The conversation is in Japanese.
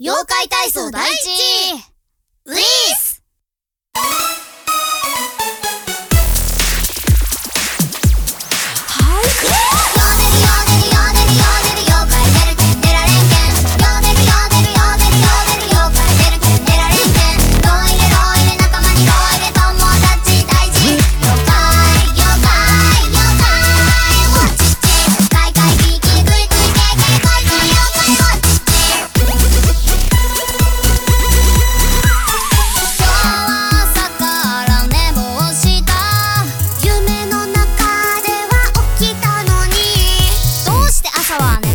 妖怪体操第一。Come on.